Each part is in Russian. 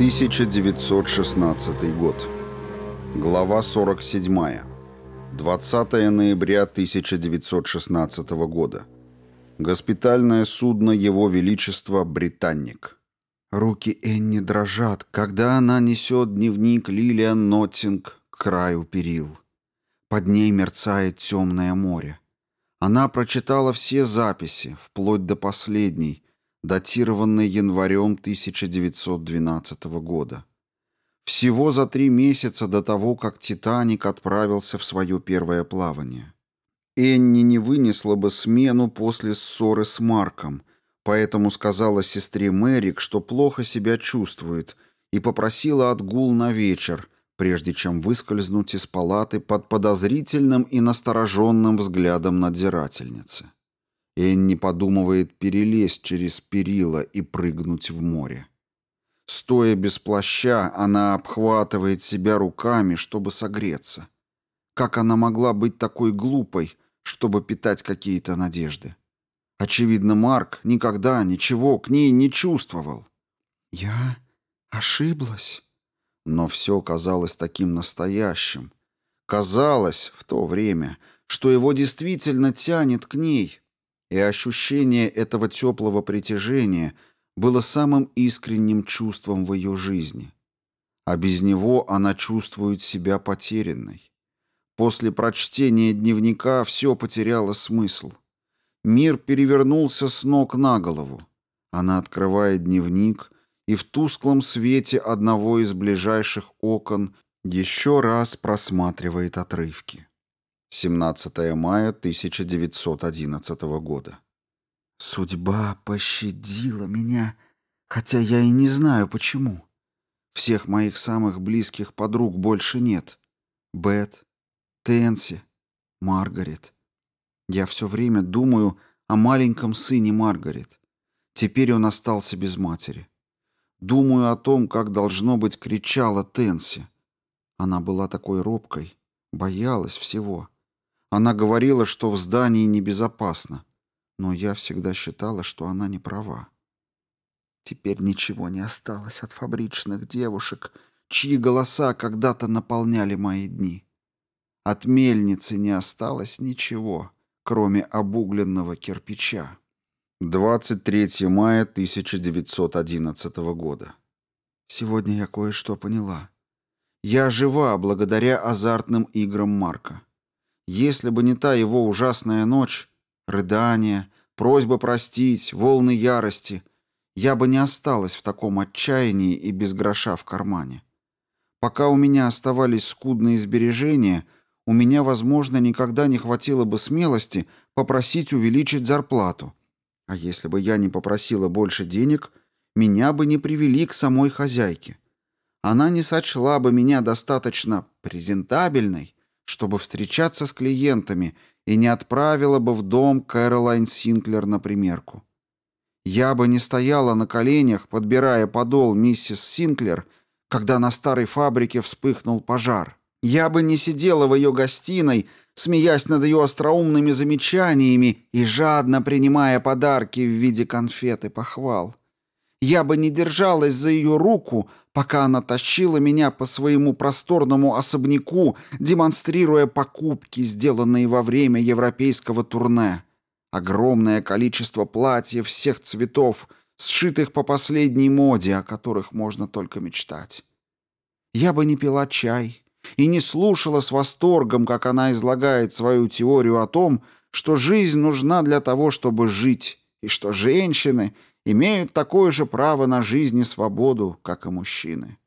1916 год. Глава 47. 20 ноября 1916 года. Госпитальное судно Его Величества «Британник». Руки Энни дрожат, когда она несет дневник Лилиан Ноттинг к краю перил. Под ней мерцает темное море. Она прочитала все записи, вплоть до последней, датированной январем 1912 года. Всего за три месяца до того, как «Титаник» отправился в свое первое плавание. Энни не вынесла бы смену после ссоры с Марком, поэтому сказала сестре Мэрик, что плохо себя чувствует, и попросила отгул на вечер, прежде чем выскользнуть из палаты под подозрительным и настороженным взглядом надзирательницы. Энни подумывает перелезть через перила и прыгнуть в море. Стоя без плаща, она обхватывает себя руками, чтобы согреться. Как она могла быть такой глупой, чтобы питать какие-то надежды? Очевидно, Марк никогда ничего к ней не чувствовал. «Я ошиблась». Но все казалось таким настоящим. Казалось в то время, что его действительно тянет к ней, и ощущение этого теплого притяжения было самым искренним чувством в ее жизни. А без него она чувствует себя потерянной. После прочтения дневника все потеряло смысл. Мир перевернулся с ног на голову. Она открывает дневник, и в тусклом свете одного из ближайших окон еще раз просматривает отрывки. 17 мая 1911 года. Судьба пощадила меня, хотя я и не знаю почему. Всех моих самых близких подруг больше нет. Бет, Тенси, Маргарет. Я все время думаю о маленьком сыне Маргарет. Теперь он остался без матери. Думаю о том, как, должно быть, кричала Тенси. Она была такой робкой, боялась всего. Она говорила, что в здании небезопасно, но я всегда считала, что она не права. Теперь ничего не осталось от фабричных девушек, чьи голоса когда-то наполняли мои дни. От мельницы не осталось ничего, кроме обугленного кирпича. 23 мая 1911 года. Сегодня я кое-что поняла. Я жива благодаря азартным играм Марка если бы не та его ужасная ночь, рыдания, просьба простить, волны ярости, я бы не осталась в таком отчаянии и без гроша в кармане. Пока у меня оставались скудные сбережения, у меня, возможно, никогда не хватило бы смелости попросить увеличить зарплату. А если бы я не попросила больше денег, меня бы не привели к самой хозяйке. Она не сочла бы меня достаточно презентабельной, чтобы встречаться с клиентами и не отправила бы в дом Кэролайн Синклер на примерку. Я бы не стояла на коленях, подбирая подол миссис Синклер, когда на старой фабрике вспыхнул пожар. Я бы не сидела в ее гостиной, смеясь над ее остроумными замечаниями и жадно принимая подарки в виде конфет и похвал. Я бы не держалась за ее руку, пока она тащила меня по своему просторному особняку, демонстрируя покупки, сделанные во время европейского турне. Огромное количество платьев всех цветов, сшитых по последней моде, о которых можно только мечтать. Я бы не пила чай и не слушала с восторгом, как она излагает свою теорию о том, что жизнь нужна для того, чтобы жить, и что женщины — имеют такое же право на жизнь и свободу, как и мужчины.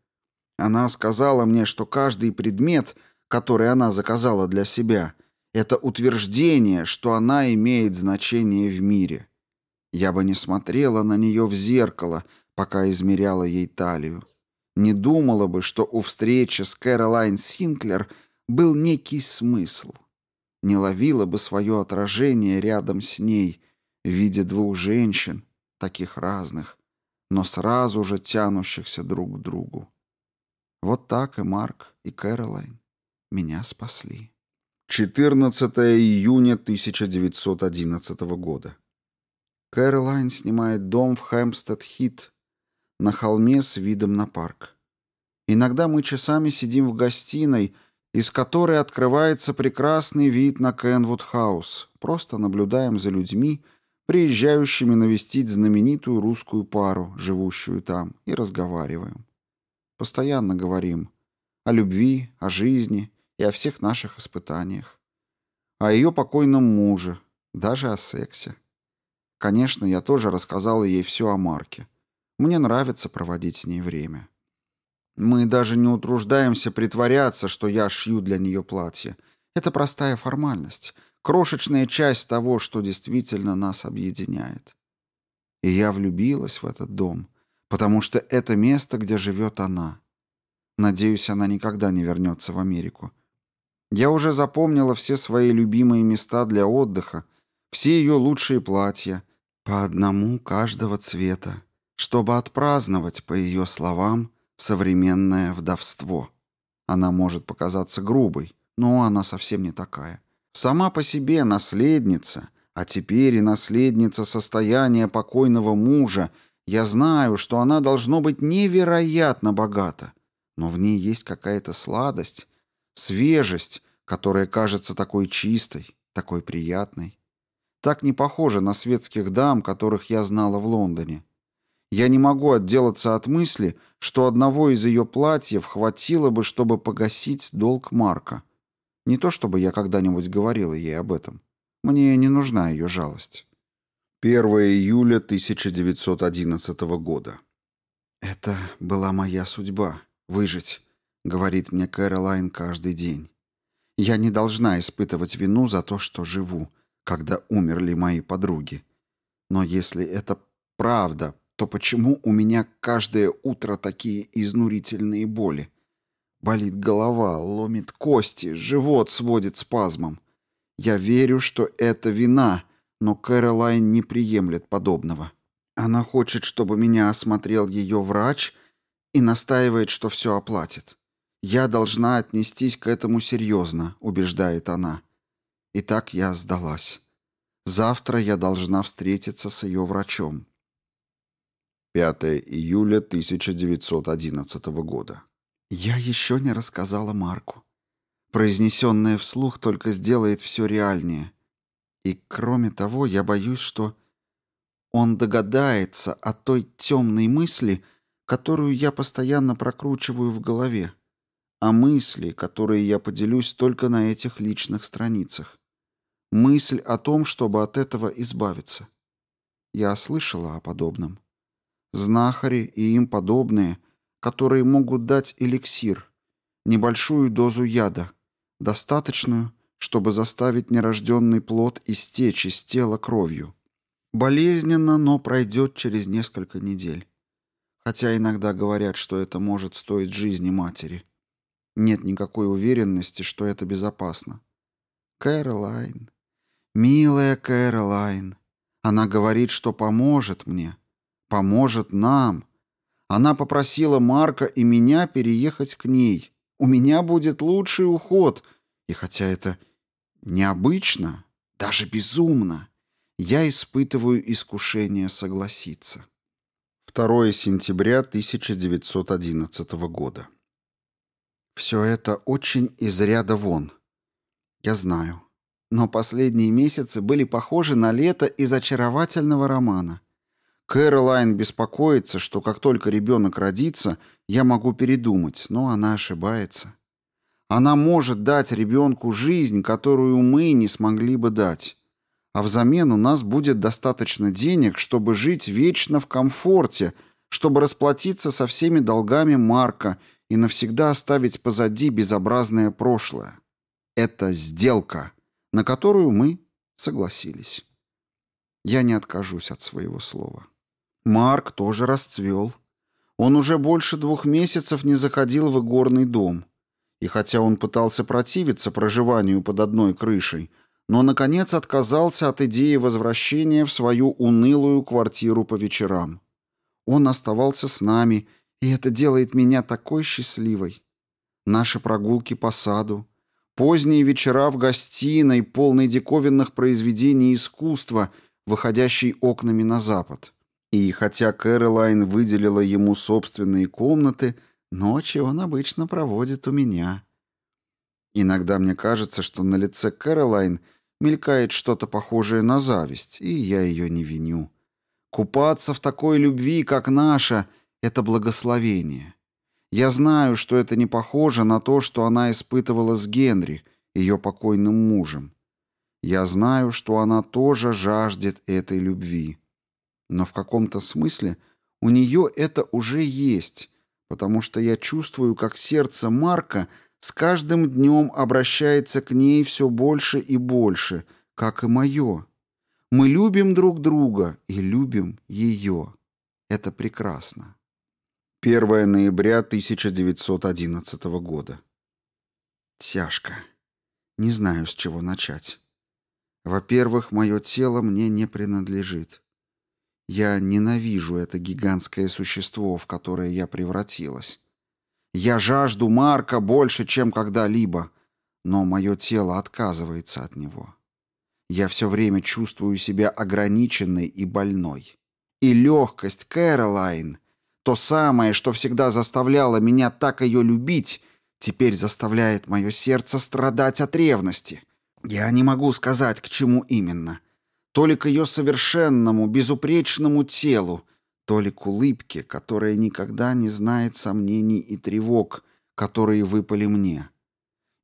Она сказала мне, что каждый предмет, который она заказала для себя, это утверждение, что она имеет значение в мире. Я бы не смотрела на нее в зеркало, пока измеряла ей талию. Не думала бы, что у встречи с Кэролайн Синклер был некий смысл. Не ловила бы свое отражение рядом с ней в виде двух женщин, таких разных, но сразу же тянущихся друг к другу. Вот так и Марк, и Кэролайн меня спасли. 14 июня 1911 года. Кэролайн снимает дом в Хэмпстед-Хит, на холме с видом на парк. Иногда мы часами сидим в гостиной, из которой открывается прекрасный вид на Кенвуд-хаус, просто наблюдаем за людьми, приезжающими навестить знаменитую русскую пару, живущую там, и разговариваем. Постоянно говорим о любви, о жизни и о всех наших испытаниях. О ее покойном муже, даже о сексе. Конечно, я тоже рассказала ей все о Марке. Мне нравится проводить с ней время. Мы даже не утруждаемся притворяться, что я шью для нее платье. Это простая формальность — крошечная часть того, что действительно нас объединяет. И я влюбилась в этот дом, потому что это место, где живет она. Надеюсь, она никогда не вернется в Америку. Я уже запомнила все свои любимые места для отдыха, все ее лучшие платья, по одному каждого цвета, чтобы отпраздновать, по ее словам, современное вдовство. Она может показаться грубой, но она совсем не такая. Сама по себе наследница, а теперь и наследница состояния покойного мужа, я знаю, что она должно быть невероятно богата. Но в ней есть какая-то сладость, свежесть, которая кажется такой чистой, такой приятной. Так не похоже на светских дам, которых я знала в Лондоне. Я не могу отделаться от мысли, что одного из ее платьев хватило бы, чтобы погасить долг Марка — не то чтобы я когда-нибудь говорила ей об этом. Мне не нужна ее жалость. 1 июля 1911 года. «Это была моя судьба — выжить», — говорит мне Кэролайн каждый день. «Я не должна испытывать вину за то, что живу, когда умерли мои подруги. Но если это правда, то почему у меня каждое утро такие изнурительные боли? Болит голова, ломит кости, живот сводит спазмом. Я верю, что это вина, но Кэролайн не приемлет подобного. Она хочет, чтобы меня осмотрел ее врач и настаивает, что все оплатит. «Я должна отнестись к этому серьезно», — убеждает она. И так я сдалась. Завтра я должна встретиться с ее врачом. 5 июля 1911 года. «Я еще не рассказала Марку». Произнесенное вслух только сделает все реальнее. И кроме того, я боюсь, что он догадается о той темной мысли, которую я постоянно прокручиваю в голове, о мысли, которые я поделюсь только на этих личных страницах. Мысль о том, чтобы от этого избавиться. Я слышала о подобном. Знахари и им подобные — которые могут дать эликсир, небольшую дозу яда, достаточную, чтобы заставить нерожденный плод истечь из тела кровью. Болезненно, но пройдет через несколько недель. Хотя иногда говорят, что это может стоить жизни матери. Нет никакой уверенности, что это безопасно. Кэролайн. Милая Кэролайн. Она говорит, что поможет мне. Поможет нам. Она попросила Марка и меня переехать к ней. У меня будет лучший уход. И хотя это необычно, даже безумно, я испытываю искушение согласиться. 2 сентября 1911 года. Все это очень из ряда вон. Я знаю. Но последние месяцы были похожи на лето из очаровательного романа — Кэролайн беспокоится, что как только ребенок родится, я могу передумать, но она ошибается. Она может дать ребенку жизнь, которую мы не смогли бы дать. А взамен у нас будет достаточно денег, чтобы жить вечно в комфорте, чтобы расплатиться со всеми долгами Марка и навсегда оставить позади безобразное прошлое. Это сделка, на которую мы согласились. Я не откажусь от своего слова. Марк тоже расцвел. Он уже больше двух месяцев не заходил в игорный дом. И хотя он пытался противиться проживанию под одной крышей, но, наконец, отказался от идеи возвращения в свою унылую квартиру по вечерам. Он оставался с нами, и это делает меня такой счастливой. Наши прогулки по саду, поздние вечера в гостиной, полной диковинных произведений искусства, выходящей окнами на запад. И хотя Кэролайн выделила ему собственные комнаты, ночи он обычно проводит у меня. Иногда мне кажется, что на лице Кэролайн мелькает что-то похожее на зависть, и я ее не виню. Купаться в такой любви, как наша, — это благословение. Я знаю, что это не похоже на то, что она испытывала с Генри, ее покойным мужем. Я знаю, что она тоже жаждет этой любви. Но в каком-то смысле у нее это уже есть, потому что я чувствую, как сердце Марка с каждым днем обращается к ней все больше и больше, как и мое. Мы любим друг друга и любим ее. Это прекрасно. 1 ноября 1911 года. Тяжко. Не знаю, с чего начать. Во-первых, мое тело мне не принадлежит. Я ненавижу это гигантское существо, в которое я превратилась. Я жажду Марка больше, чем когда-либо, но мое тело отказывается от него. Я все время чувствую себя ограниченной и больной. И легкость Кэролайн, то самое, что всегда заставляло меня так ее любить, теперь заставляет мое сердце страдать от ревности. Я не могу сказать, к чему именно — только ее совершенному, безупречному телу, толи к улыбке, которая никогда не знает сомнений и тревог, которые выпали мне.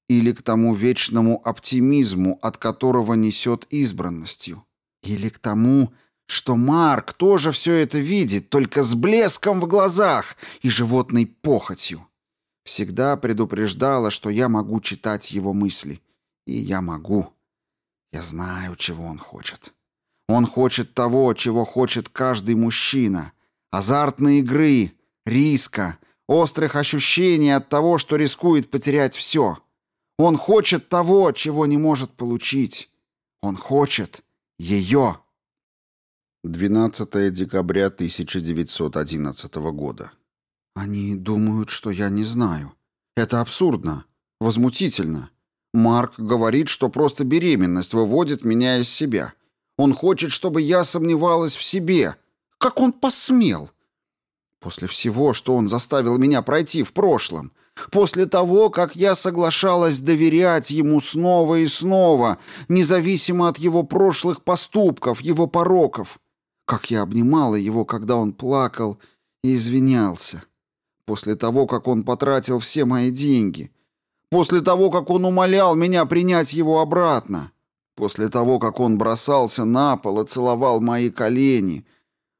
Или к тому вечному оптимизму, от которого несет избранностью. Или к тому, что Марк тоже все это видит, только с блеском в глазах и животной похотью. Всегда предупреждала, что я могу читать его мысли. И я могу. Я знаю, чего он хочет. Он хочет того, чего хочет каждый мужчина. Азартной игры, риска, острых ощущений от того, что рискует потерять все. Он хочет того, чего не может получить. Он хочет ее. 12 декабря 1911 года. Они думают, что я не знаю. Это абсурдно. Возмутительно. Марк говорит, что просто беременность выводит меня из себя. Он хочет, чтобы я сомневалась в себе. Как он посмел? После всего, что он заставил меня пройти в прошлом, после того, как я соглашалась доверять ему снова и снова, независимо от его прошлых поступков, его пороков, как я обнимала его, когда он плакал и извинялся, после того, как он потратил все мои деньги, после того, как он умолял меня принять его обратно. После того, как он бросался на пол и целовал мои колени.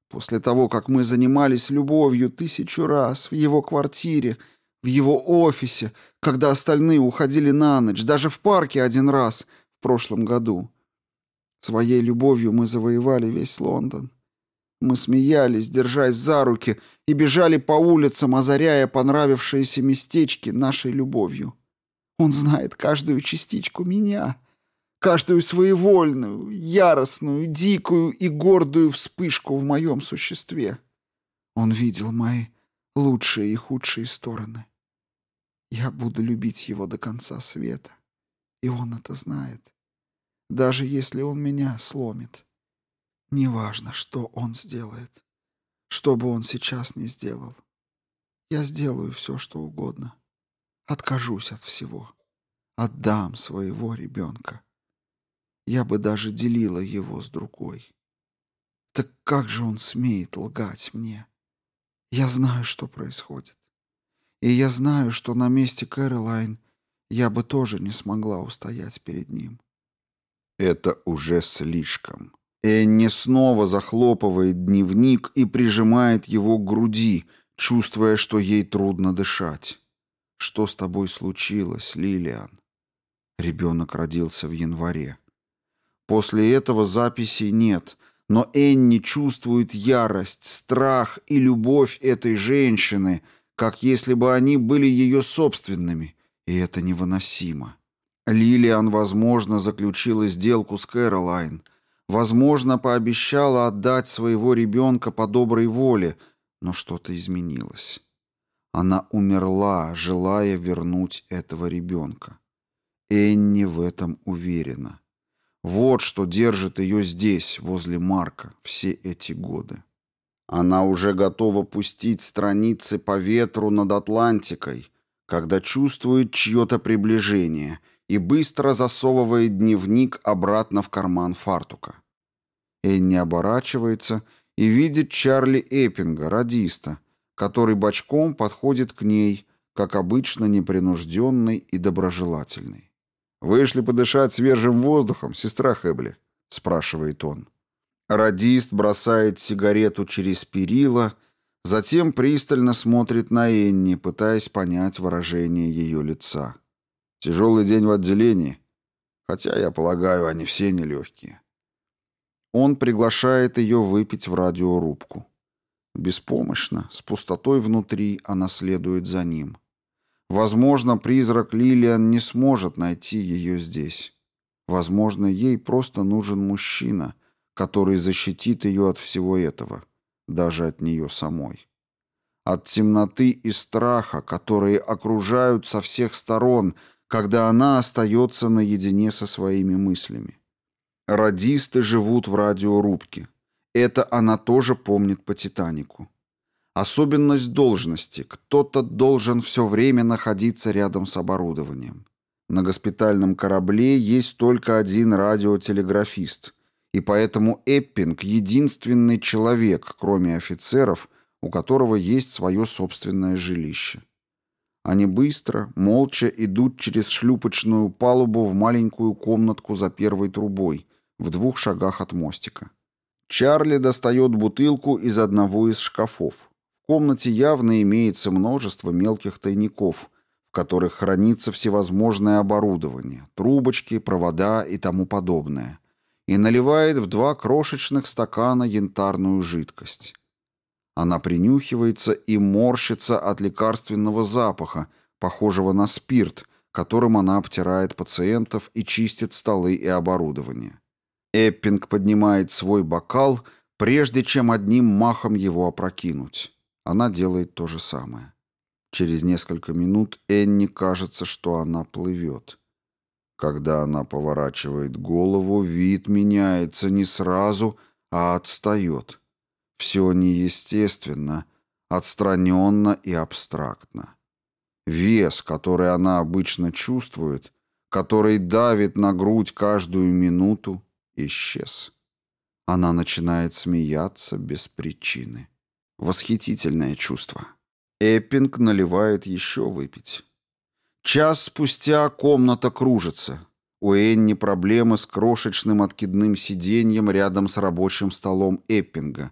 После того, как мы занимались любовью тысячу раз в его квартире, в его офисе, когда остальные уходили на ночь, даже в парке один раз в прошлом году. Своей любовью мы завоевали весь Лондон. Мы смеялись, держась за руки, и бежали по улицам, озаряя понравившиеся местечки нашей любовью. Он знает каждую частичку меня каждую своевольную, яростную, дикую и гордую вспышку в моем существе. Он видел мои лучшие и худшие стороны. Я буду любить его до конца света, и он это знает. Даже если он меня сломит. Неважно, что он сделает, что бы он сейчас ни сделал. Я сделаю все, что угодно. Откажусь от всего. Отдам своего ребенка. Я бы даже делила его с другой. Так как же он смеет лгать мне? Я знаю, что происходит. И я знаю, что на месте Кэролайн я бы тоже не смогла устоять перед ним. Это уже слишком. Энни снова захлопывает дневник и прижимает его к груди, чувствуя, что ей трудно дышать. Что с тобой случилось, Лилиан? Ребенок родился в январе. После этого записей нет, но Энни чувствует ярость, страх и любовь этой женщины, как если бы они были ее собственными, и это невыносимо. Лилиан, возможно, заключила сделку с Кэролайн, возможно, пообещала отдать своего ребенка по доброй воле, но что-то изменилось. Она умерла, желая вернуть этого ребенка. Энни в этом уверена. Вот что держит ее здесь, возле Марка, все эти годы. Она уже готова пустить страницы по ветру над Атлантикой, когда чувствует чье-то приближение и быстро засовывает дневник обратно в карман фартука. Энни оборачивается и видит Чарли Эппинга, радиста, который бочком подходит к ней, как обычно непринужденный и доброжелательный. «Вышли подышать свежим воздухом, сестра Хэбли?» — спрашивает он. Радист бросает сигарету через перила, затем пристально смотрит на Энни, пытаясь понять выражение ее лица. «Тяжелый день в отделении, хотя, я полагаю, они все нелегкие». Он приглашает ее выпить в радиорубку. Беспомощно, с пустотой внутри, она следует за ним. Возможно, призрак Лилиан не сможет найти ее здесь. Возможно, ей просто нужен мужчина, который защитит ее от всего этого, даже от нее самой. От темноты и страха, которые окружают со всех сторон, когда она остается наедине со своими мыслями. Радисты живут в радиорубке. Это она тоже помнит по «Титанику». Особенность должности. Кто-то должен все время находиться рядом с оборудованием. На госпитальном корабле есть только один радиотелеграфист, и поэтому Эппинг — единственный человек, кроме офицеров, у которого есть свое собственное жилище. Они быстро, молча идут через шлюпочную палубу в маленькую комнатку за первой трубой, в двух шагах от мостика. Чарли достает бутылку из одного из шкафов комнате явно имеется множество мелких тайников, в которых хранится всевозможное оборудование, трубочки, провода и тому подобное, и наливает в два крошечных стакана янтарную жидкость. Она принюхивается и морщится от лекарственного запаха, похожего на спирт, которым она обтирает пациентов и чистит столы и оборудование. Эппинг поднимает свой бокал, прежде чем одним махом его опрокинуть. Она делает то же самое. Через несколько минут Энни кажется, что она плывет. Когда она поворачивает голову, вид меняется не сразу, а отстает. Все неестественно, отстраненно и абстрактно. Вес, который она обычно чувствует, который давит на грудь каждую минуту, исчез. Она начинает смеяться без причины. Восхитительное чувство. Эппинг наливает еще выпить. Час спустя комната кружится. У Энни проблемы с крошечным откидным сиденьем рядом с рабочим столом Эппинга.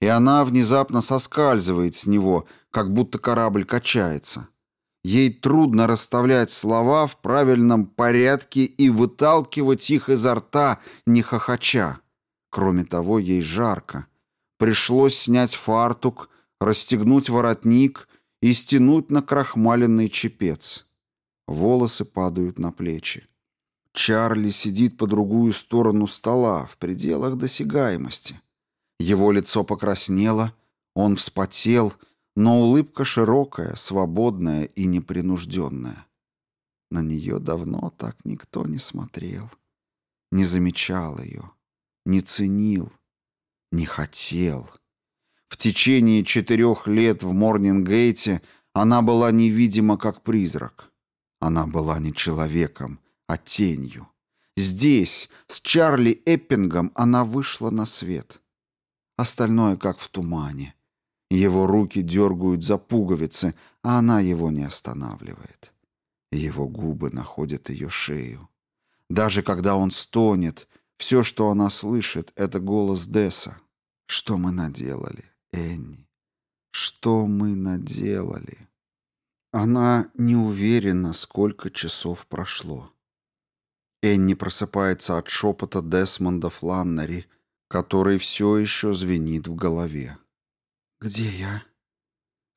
И она внезапно соскальзывает с него, как будто корабль качается. Ей трудно расставлять слова в правильном порядке и выталкивать их изо рта, не хохоча. Кроме того, ей жарко. Пришлось снять фартук, расстегнуть воротник и стянуть на крахмаленный чепец. Волосы падают на плечи. Чарли сидит по другую сторону стола, в пределах досягаемости. Его лицо покраснело, он вспотел, но улыбка широкая, свободная и непринужденная. На нее давно так никто не смотрел, не замечал ее, не ценил не хотел. В течение четырех лет в Морнингейте она была невидима как призрак. Она была не человеком, а тенью. Здесь, с Чарли Эппингом, она вышла на свет. Остальное как в тумане. Его руки дергают за пуговицы, а она его не останавливает. Его губы находят ее шею. Даже когда он стонет, все, что она слышит, это голос Десса. Что мы наделали, Энни? Что мы наделали? Она не уверена, сколько часов прошло. Энни просыпается от шепота Десмонда Фланнери, который все еще звенит в голове. «Где я?»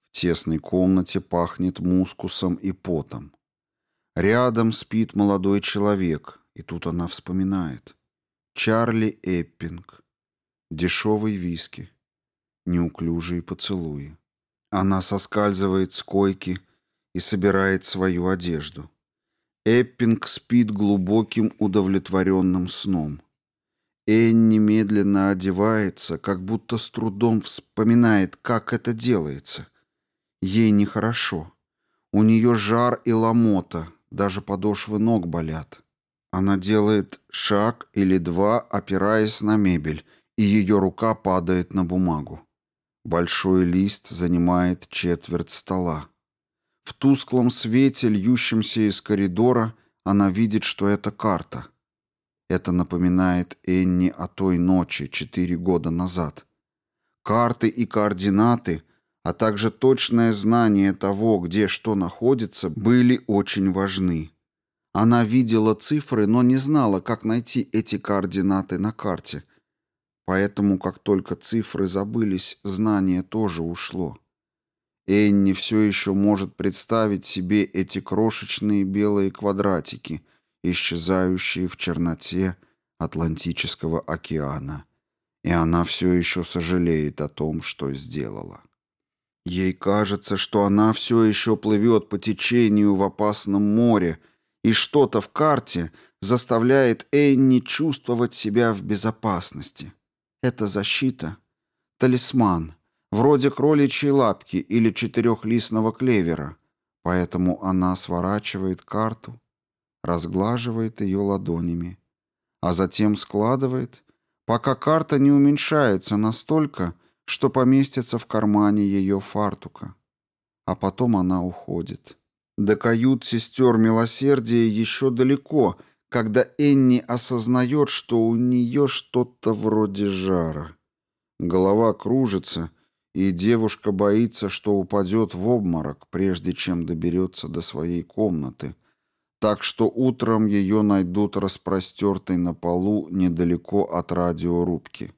В тесной комнате пахнет мускусом и потом. Рядом спит молодой человек, и тут она вспоминает — Чарли Эппинг. дешевый виски. Неуклюжие поцелуи. Она соскальзывает с койки и собирает свою одежду. Эппинг спит глубоким удовлетворенным сном. Энни медленно одевается, как будто с трудом вспоминает, как это делается. Ей нехорошо. У нее жар и ломота, даже подошвы ног болят. Она делает шаг или два, опираясь на мебель, и ее рука падает на бумагу. Большой лист занимает четверть стола. В тусклом свете, льющемся из коридора, она видит, что это карта. Это напоминает Энни о той ночи четыре года назад. Карты и координаты, а также точное знание того, где что находится, были очень важны. Она видела цифры, но не знала, как найти эти координаты на карте. Поэтому, как только цифры забылись, знание тоже ушло. Энни все еще может представить себе эти крошечные белые квадратики, исчезающие в черноте Атлантического океана. И она все еще сожалеет о том, что сделала. Ей кажется, что она все еще плывет по течению в опасном море, и что-то в карте заставляет Энни чувствовать себя в безопасности. Это защита, талисман, вроде кроличьей лапки или четырехлистного клевера, поэтому она сворачивает карту, разглаживает ее ладонями, а затем складывает, пока карта не уменьшается настолько, что поместится в кармане ее фартука. А потом она уходит. До кают сестер милосердия еще далеко, когда Энни осознает, что у нее что-то вроде жара. Голова кружится, и девушка боится, что упадет в обморок, прежде чем доберется до своей комнаты. Так что утром ее найдут распростертой на полу недалеко от радиорубки.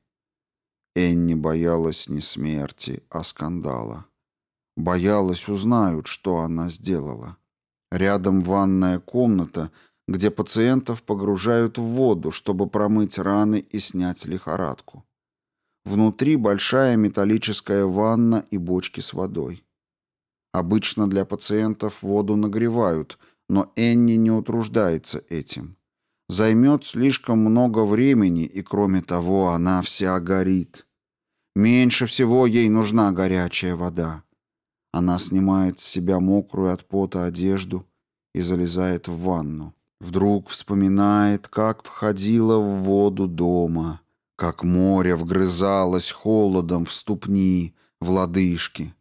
Энни боялась не смерти, а скандала. Боялась, узнают, что она сделала. Рядом ванная комната, где пациентов погружают в воду, чтобы промыть раны и снять лихорадку. Внутри большая металлическая ванна и бочки с водой. Обычно для пациентов воду нагревают, но Энни не утруждается этим. Займет слишком много времени, и кроме того, она вся горит. Меньше всего ей нужна горячая вода. А она снимает с себя мокрую от пота одежду и залезает в ванну. Вдруг вспоминает, как входила в воду дома, как море вгрызалось холодом в ступни, в лодыжки.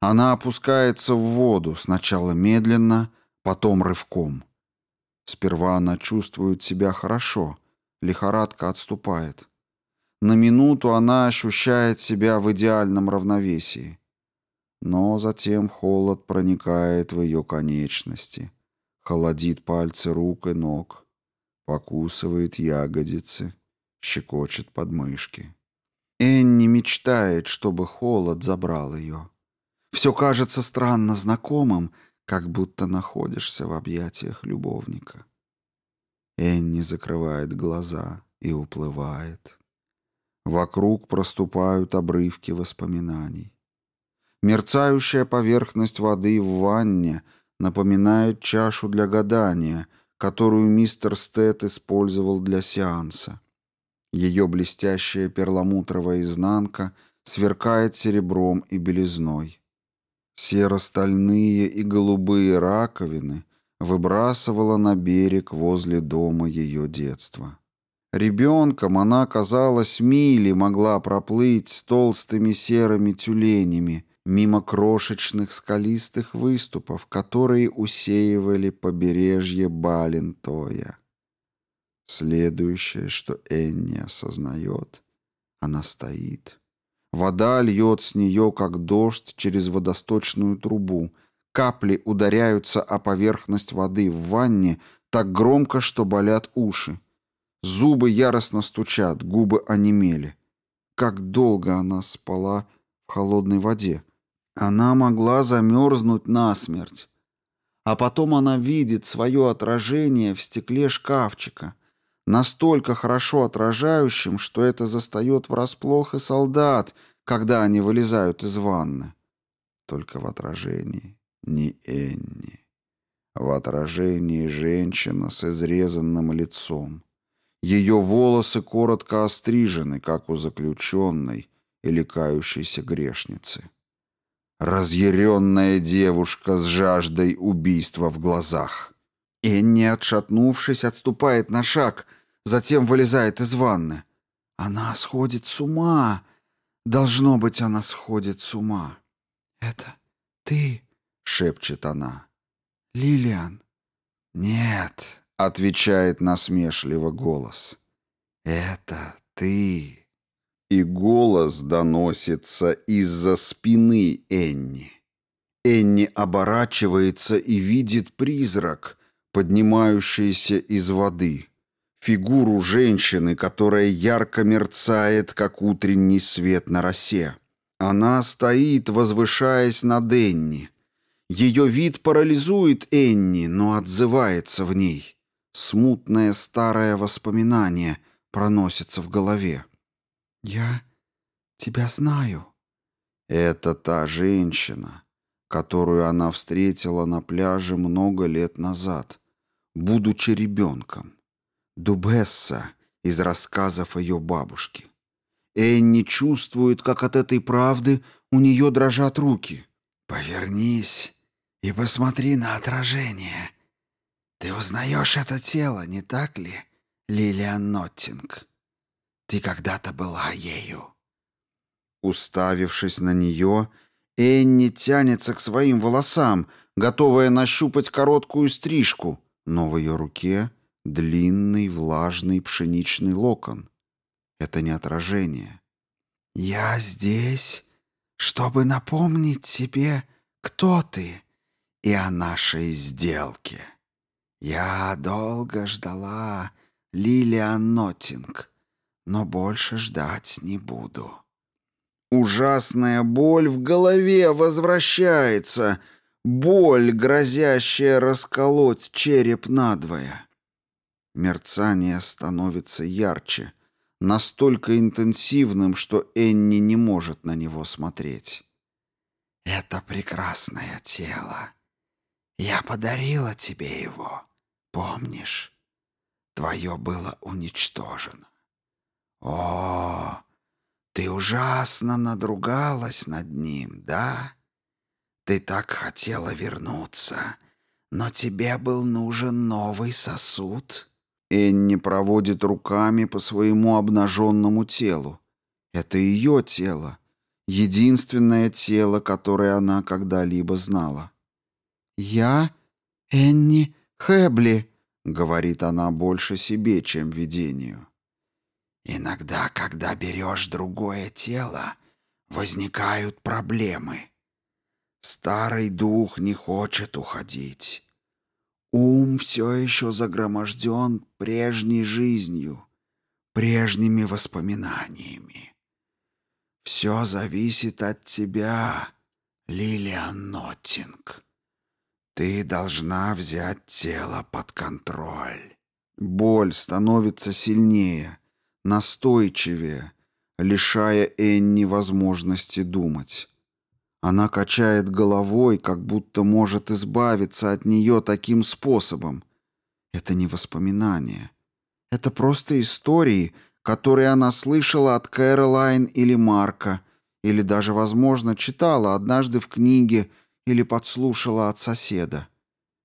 Она опускается в воду, сначала медленно, потом рывком. Сперва она чувствует себя хорошо, лихорадка отступает. На минуту она ощущает себя в идеальном равновесии но затем холод проникает в ее конечности, холодит пальцы рук и ног, покусывает ягодицы, щекочет подмышки. Энни мечтает, чтобы холод забрал ее. Все кажется странно знакомым, как будто находишься в объятиях любовника. Энни закрывает глаза и уплывает. Вокруг проступают обрывки воспоминаний. Мерцающая поверхность воды в ванне напоминает чашу для гадания, которую мистер Стэт использовал для сеанса. Ее блестящая перламутровая изнанка сверкает серебром и белизной. Серо-стальные и голубые раковины выбрасывала на берег возле дома ее детства. Ребенком она, казалось, мили могла проплыть с толстыми серыми тюленями – мимо крошечных скалистых выступов, которые усеивали побережье Балентоя. Следующее, что Энни осознает, она стоит. Вода льет с нее, как дождь, через водосточную трубу. Капли ударяются о поверхность воды в ванне так громко, что болят уши. Зубы яростно стучат, губы онемели. Как долго она спала в холодной воде. Она могла замерзнуть насмерть. А потом она видит свое отражение в стекле шкафчика, настолько хорошо отражающим, что это застает врасплох и солдат, когда они вылезают из ванны. Только в отражении не Энни. В отражении женщина с изрезанным лицом. Ее волосы коротко острижены, как у заключенной или кающейся грешницы. Разъяренная девушка с жаждой убийства в глазах. Энни, отшатнувшись, отступает на шаг, затем вылезает из ванны. Она сходит с ума. Должно быть, она сходит с ума. «Это ты?» — шепчет она. «Лилиан?» «Нет», — отвечает насмешливо голос. «Это ты?» И голос доносится из-за спины Энни. Энни оборачивается и видит призрак, поднимающийся из воды. Фигуру женщины, которая ярко мерцает, как утренний свет на росе. Она стоит, возвышаясь над Энни. Ее вид парализует Энни, но отзывается в ней. Смутное старое воспоминание проносится в голове. Я тебя знаю. Это та женщина, которую она встретила на пляже много лет назад, будучи ребенком. Дубесса из рассказов ее бабушки. Энни чувствует, как от этой правды у нее дрожат руки. «Повернись и посмотри на отражение. Ты узнаешь это тело, не так ли, Лилиан Ноттинг?» Ты когда-то была ею». Уставившись на нее, Энни тянется к своим волосам, готовая нащупать короткую стрижку, но в ее руке длинный влажный пшеничный локон. Это не отражение. «Я здесь, чтобы напомнить тебе, кто ты и о нашей сделке. Я долго ждала Лилиан Нотинг, но больше ждать не буду. Ужасная боль в голове возвращается, боль, грозящая расколоть череп надвое. Мерцание становится ярче, настолько интенсивным, что Энни не может на него смотреть. «Это прекрасное тело. Я подарила тебе его, помнишь? Твое было уничтожено. О, ты ужасно надругалась над ним, да? Ты так хотела вернуться, но тебе был нужен новый сосуд. Энни проводит руками по своему обнаженному телу. Это ее тело, единственное тело, которое она когда-либо знала. «Я Энни Хэбли», — говорит она больше себе, чем видению. Иногда, когда берешь другое тело, возникают проблемы. Старый дух не хочет уходить. Ум все еще загроможден прежней жизнью, прежними воспоминаниями. Все зависит от тебя, Лилиан Ноттинг. Ты должна взять тело под контроль. Боль становится сильнее — настойчивее, лишая Энни возможности думать. Она качает головой, как будто может избавиться от нее таким способом. Это не воспоминания. Это просто истории, которые она слышала от Кэролайн или Марка, или даже, возможно, читала однажды в книге или подслушала от соседа.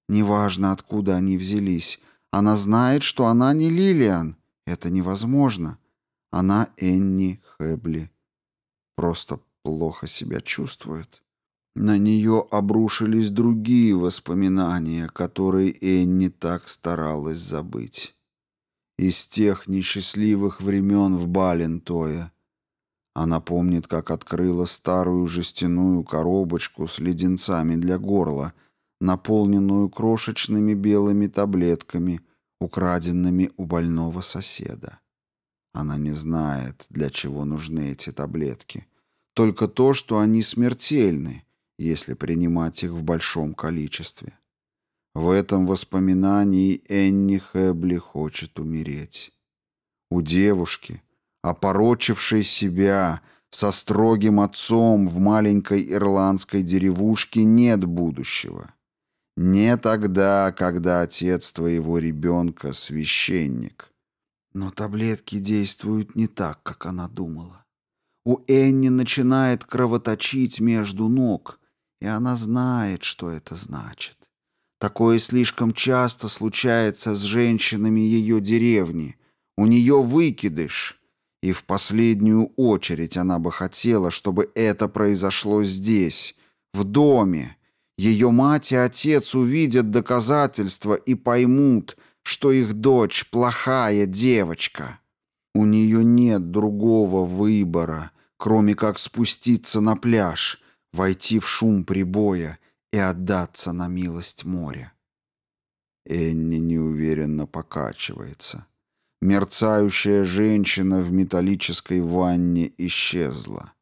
Неважно, откуда они взялись, она знает, что она не Лилиан — это невозможно. Она Энни Хэбли. Просто плохо себя чувствует. На нее обрушились другие воспоминания, которые Энни так старалась забыть. Из тех несчастливых времен в Балентое. Она помнит, как открыла старую жестяную коробочку с леденцами для горла, наполненную крошечными белыми таблетками — украденными у больного соседа. Она не знает, для чего нужны эти таблетки. Только то, что они смертельны, если принимать их в большом количестве. В этом воспоминании Энни Хэбли хочет умереть. У девушки, опорочившей себя со строгим отцом в маленькой ирландской деревушке, нет будущего. Не тогда, когда отец твоего ребенка — священник. Но таблетки действуют не так, как она думала. У Энни начинает кровоточить между ног, и она знает, что это значит. Такое слишком часто случается с женщинами ее деревни. У нее выкидыш. И в последнюю очередь она бы хотела, чтобы это произошло здесь, в доме, ее мать и отец увидят доказательства и поймут, что их дочь плохая девочка. У нее нет другого выбора, кроме как спуститься на пляж, войти в шум прибоя и отдаться на милость моря. Энни неуверенно покачивается. Мерцающая женщина в металлической ванне исчезла.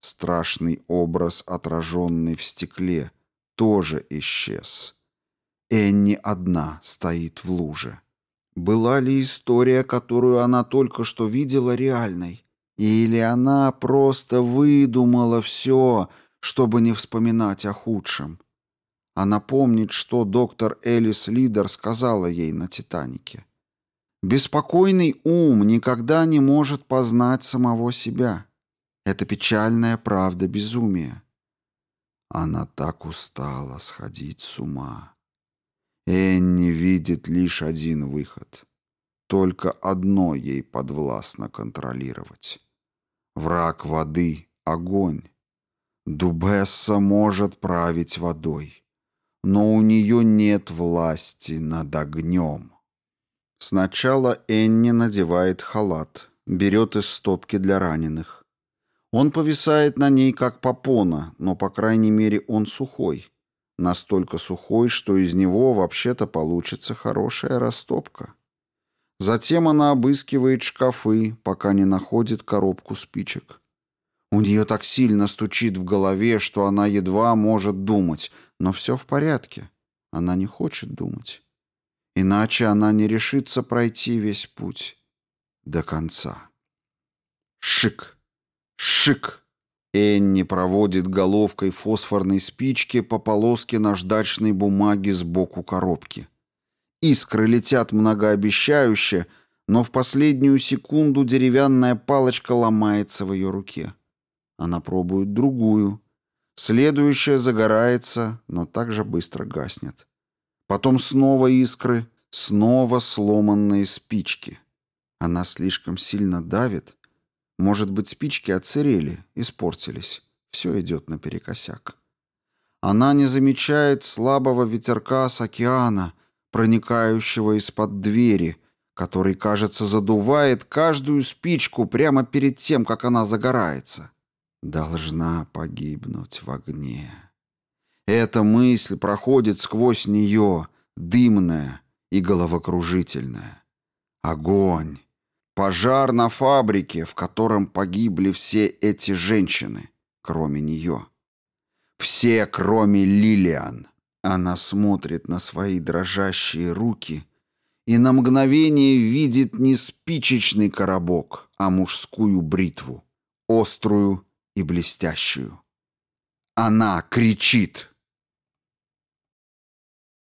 Страшный образ, отраженный в стекле, тоже исчез. Энни одна стоит в луже. Была ли история, которую она только что видела, реальной? Или она просто выдумала все, чтобы не вспоминать о худшем? Она помнит, что доктор Элис Лидер сказала ей на «Титанике». «Беспокойный ум никогда не может познать самого себя. Это печальная правда безумия». Она так устала сходить с ума. Энни видит лишь один выход. Только одно ей подвластно контролировать. Враг воды — огонь. Дубесса может править водой, но у нее нет власти над огнем. Сначала Энни надевает халат, берет из стопки для раненых, он повисает на ней как попона, но, по крайней мере, он сухой. Настолько сухой, что из него вообще-то получится хорошая растопка. Затем она обыскивает шкафы, пока не находит коробку спичек. У нее так сильно стучит в голове, что она едва может думать, но все в порядке. Она не хочет думать. Иначе она не решится пройти весь путь до конца. Шик! Шик! Энни проводит головкой фосфорной спички по полоске наждачной бумаги сбоку коробки. Искры летят многообещающе, но в последнюю секунду деревянная палочка ломается в ее руке. Она пробует другую. Следующая загорается, но также быстро гаснет. Потом снова искры, снова сломанные спички. Она слишком сильно давит, может быть, спички отсырели, испортились. Все идет наперекосяк. Она не замечает слабого ветерка с океана, проникающего из-под двери, который, кажется, задувает каждую спичку прямо перед тем, как она загорается. Должна погибнуть в огне. Эта мысль проходит сквозь нее, дымная и головокружительная. Огонь! Пожар на фабрике, в котором погибли все эти женщины, кроме нее. Все, кроме Лилиан. Она смотрит на свои дрожащие руки и на мгновение видит не спичечный коробок, а мужскую бритву, острую и блестящую. Она кричит.